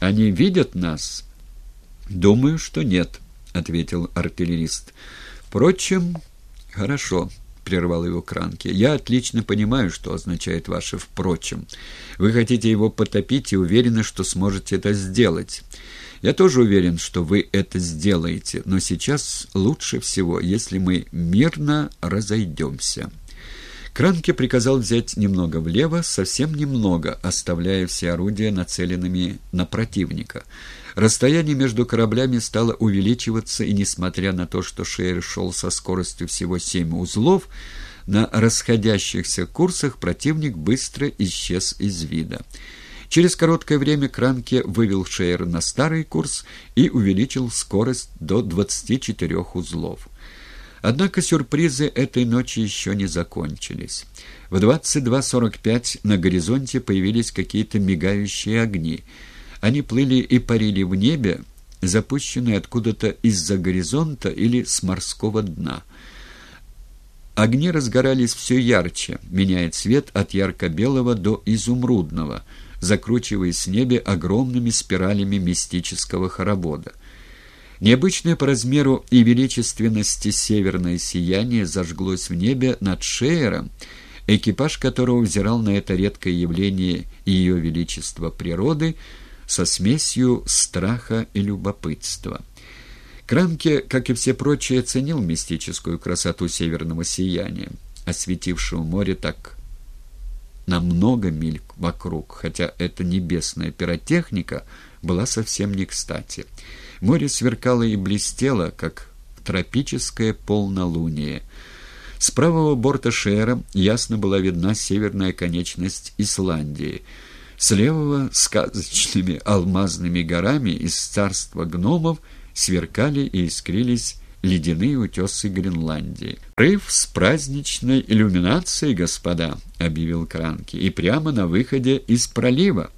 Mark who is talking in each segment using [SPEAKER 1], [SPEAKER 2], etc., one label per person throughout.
[SPEAKER 1] Они видят нас?» «Думаю, что нет», — ответил артиллерист. «Впрочем, хорошо» прервал его Кранки. «Я отлично понимаю, что означает ваше «впрочем». Вы хотите его потопить и уверены, что сможете это сделать. Я тоже уверен, что вы это сделаете, но сейчас лучше всего, если мы мирно разойдемся». Кранке приказал взять немного влево, совсем немного, оставляя все орудия нацеленными на противника. Расстояние между кораблями стало увеличиваться, и, несмотря на то, что Шейер шел со скоростью всего семь узлов, на расходящихся курсах противник быстро исчез из вида. Через короткое время Кранке вывел Шейер на старый курс и увеличил скорость до 24 узлов. Однако сюрпризы этой ночи еще не закончились. В 22.45 на горизонте появились какие-то мигающие огни. Они плыли и парили в небе, запущенные откуда-то из-за горизонта или с морского дна. Огни разгорались все ярче, меняя цвет от ярко-белого до изумрудного, закручиваясь в небе огромными спиралями мистического хоровода — Необычное по размеру и величественности северное сияние зажглось в небе над Шеером, экипаж которого взирал на это редкое явление ее величества природы со смесью страха и любопытства. Кранке, как и все прочие, оценил мистическую красоту северного сияния, осветившего море так на много миль вокруг, хотя эта небесная пиротехника была совсем не кстати. Море сверкало и блестело, как тропическое полнолуние. С правого борта Шера ясно была видна северная конечность Исландии. С левого сказочными алмазными горами из царства гномов сверкали и искрились ледяные утесы Гренландии. «Рыв с праздничной иллюминацией, господа», — объявил Кранки, — «и прямо на выходе из пролива».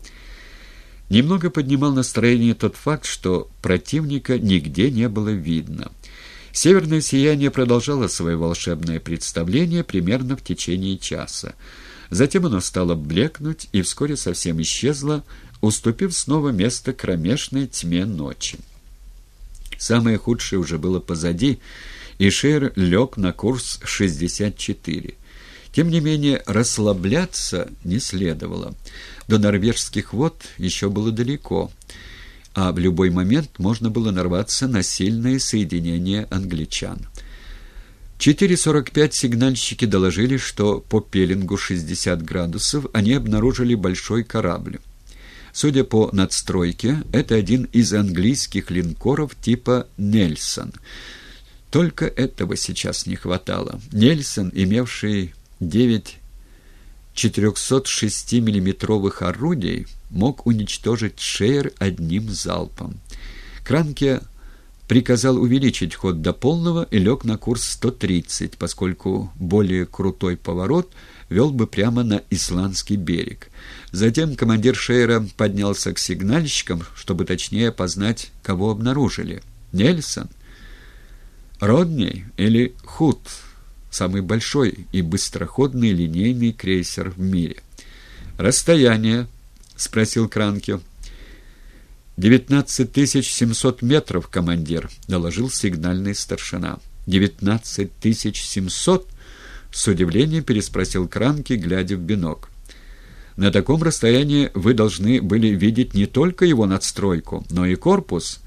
[SPEAKER 1] Немного поднимал настроение тот факт, что противника нигде не было видно. Северное сияние продолжало свое волшебное представление примерно в течение часа. Затем оно стало блекнуть и вскоре совсем исчезло, уступив снова место кромешной тьме ночи. Самое худшее уже было позади, и Шейр лег на курс 64. Тем не менее, расслабляться не следовало. До норвежских вод еще было далеко, а в любой момент можно было нарваться на сильное соединение англичан. 4.45 сигнальщики доложили, что по пеленгу 60 градусов они обнаружили большой корабль. Судя по надстройке, это один из английских линкоров типа «Нельсон». Только этого сейчас не хватало. Нельсон, имевший 9 406-миллиметровых орудий мог уничтожить Шейер одним залпом. Кранке приказал увеличить ход до полного и лег на курс 130, поскольку более крутой поворот вел бы прямо на исландский берег. Затем командир Шейера поднялся к сигнальщикам, чтобы точнее познать, кого обнаружили. «Нельсон? Родней или Худ?» Самый большой и быстроходный линейный крейсер в мире. «Расстояние?» — спросил Кранке. «Девятнадцать тысяч семьсот метров, командир», — доложил сигнальный старшина. «Девятнадцать тысяч семьсот?» — с удивлением переспросил Кранки, глядя в бинок. «На таком расстоянии вы должны были видеть не только его надстройку, но и корпус».